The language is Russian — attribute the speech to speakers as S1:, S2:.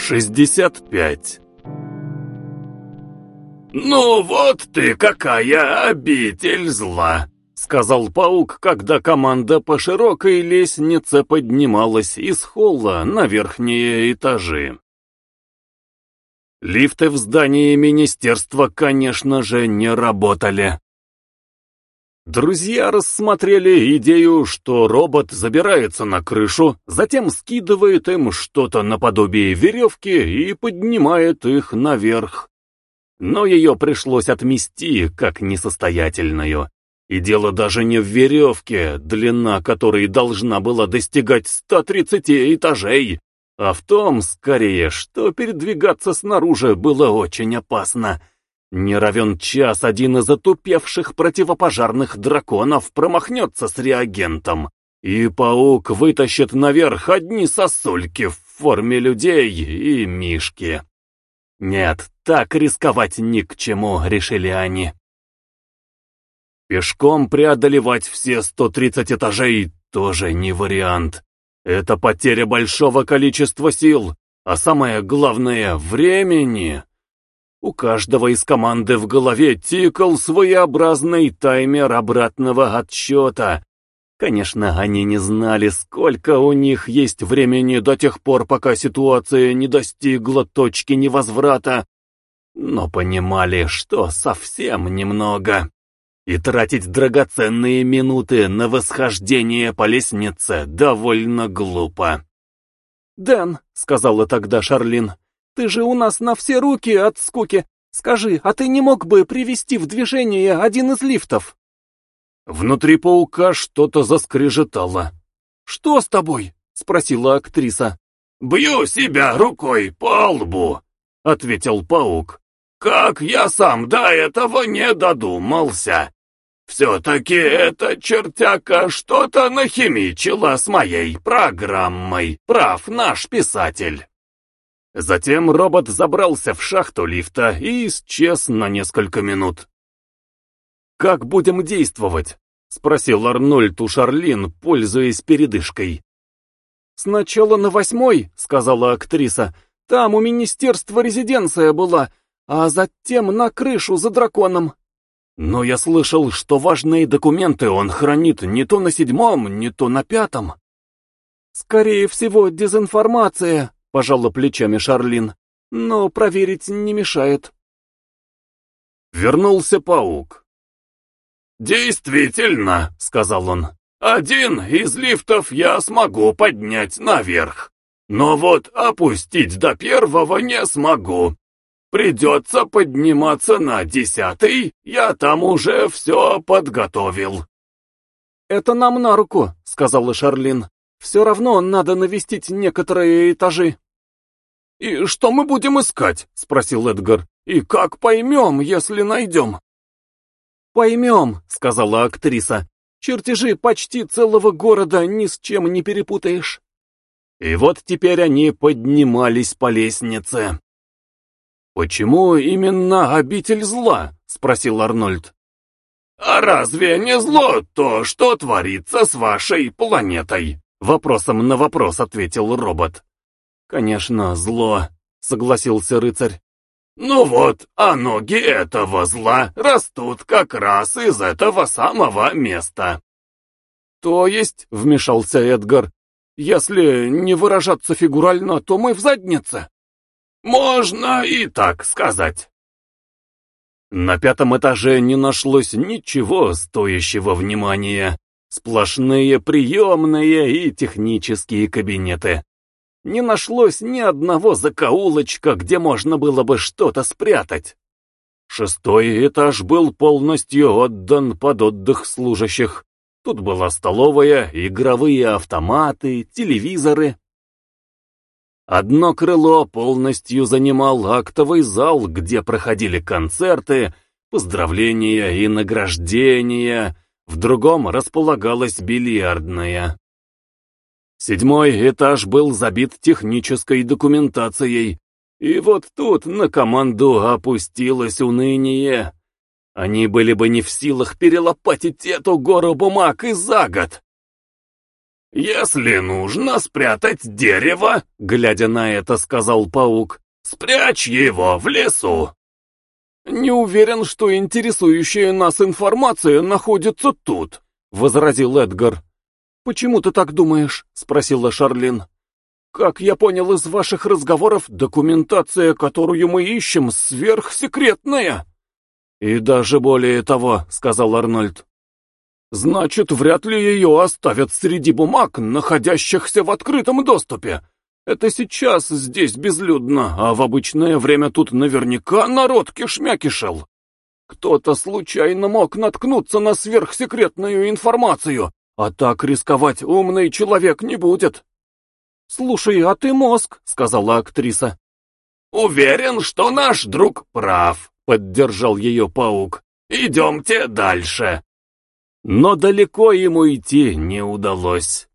S1: 65 «Ну вот ты какая обитель зла!» — сказал паук, когда команда по широкой лестнице поднималась из холла на верхние этажи. Лифты в здании министерства, конечно же, не работали. Друзья рассмотрели идею, что робот забирается на крышу, затем скидывает им что-то наподобие веревки и поднимает их наверх. Но ее пришлось отмести, как несостоятельную. И дело даже не в веревке, длина которой должна была достигать 130 этажей, а в том, скорее, что передвигаться снаружи было очень опасно. Не равен час один из отупевших противопожарных драконов промахнется с реагентом, и паук вытащит наверх одни сосульки в форме людей и мишки. Нет, так рисковать ни к чему, решили они. Пешком преодолевать все 130 этажей тоже не вариант. Это потеря большого количества сил, а самое главное — времени. У каждого из команды в голове тикал своеобразный таймер обратного отсчета. Конечно, они не знали, сколько у них есть времени до тех пор, пока ситуация не достигла точки невозврата, но понимали, что совсем немного и тратить драгоценные минуты на восхождение по лестнице довольно глупо.
S2: «Дэн», — сказала тогда Шарлин, — «ты же у нас на все руки от скуки. Скажи, а ты не мог бы привести в движение один из лифтов?»
S1: Внутри паука что-то заскрежетало.
S2: «Что с тобой?» — спросила актриса.
S1: «Бью себя рукой по лбу», — ответил паук. «Как я сам до этого не додумался! Все-таки эта чертяка что-то нахимичила с моей программой, прав наш писатель. Затем робот забрался в шахту лифта и исчез на несколько минут. «Как будем действовать?» — спросил Арнольд у Шарлин, пользуясь передышкой.
S2: «Сначала на восьмой», — сказала актриса. «Там у министерства резиденция была, а затем на крышу за драконом».
S1: Но я слышал, что важные документы он хранит не то на седьмом, не то на пятом.
S2: Скорее всего, дезинформация, пожала плечами Шарлин, но проверить не мешает.
S1: Вернулся паук. «Действительно», — сказал он, — «один из лифтов я смогу поднять наверх, но вот опустить до первого не смогу. Придется подниматься на десятый, я там уже все подготовил.
S2: «Это нам на руку», — сказала Шарлин. «Все равно надо навестить некоторые этажи».
S1: «И что мы будем искать?» — спросил Эдгар. «И как поймем, если найдем?»
S2: «Поймем», — сказала актриса. «Чертежи почти целого города ни с чем не перепутаешь».
S1: И вот теперь они поднимались по лестнице. «Почему именно обитель зла?» — спросил Арнольд. «А разве не зло то, что творится с вашей планетой?» Вопросом на вопрос ответил робот.
S2: «Конечно, зло», — согласился рыцарь.
S1: «Ну вот, а ноги этого зла растут как раз из этого самого места».
S2: «То есть», — вмешался Эдгар, — «если не выражаться фигурально, то мы в заднице».
S1: Можно и так сказать. На пятом этаже не нашлось ничего стоящего внимания. Сплошные приемные и технические кабинеты. Не нашлось ни одного закоулочка, где можно было бы что-то спрятать. Шестой этаж был полностью отдан под отдых служащих. Тут была столовая, игровые автоматы, телевизоры, Одно крыло полностью занимал актовый зал, где проходили концерты, поздравления и награждения, в другом располагалась бильярдная. Седьмой этаж был забит технической документацией, и вот тут на команду опустилось уныние. Они были бы не в силах перелопатить эту гору бумаг и за год. «Если нужно спрятать дерево», — глядя на это, сказал паук, — «спрячь его в лесу».
S2: «Не уверен, что интересующая нас информация находится тут», — возразил Эдгар. «Почему ты так думаешь?» — спросила Шарлин. «Как я понял из ваших разговоров, документация, которую мы ищем, сверхсекретная». «И даже более того», — сказал Арнольд. Значит, вряд ли ее оставят среди бумаг, находящихся в открытом доступе. Это сейчас здесь безлюдно, а в обычное время тут наверняка народ кишмя кишел. Кто-то случайно мог наткнуться на сверхсекретную информацию, а так рисковать умный человек не будет. «Слушай, а ты мозг», — сказала актриса.
S1: «Уверен, что наш друг прав», — поддержал ее паук. «Идемте дальше».
S2: Но далеко ему идти не удалось.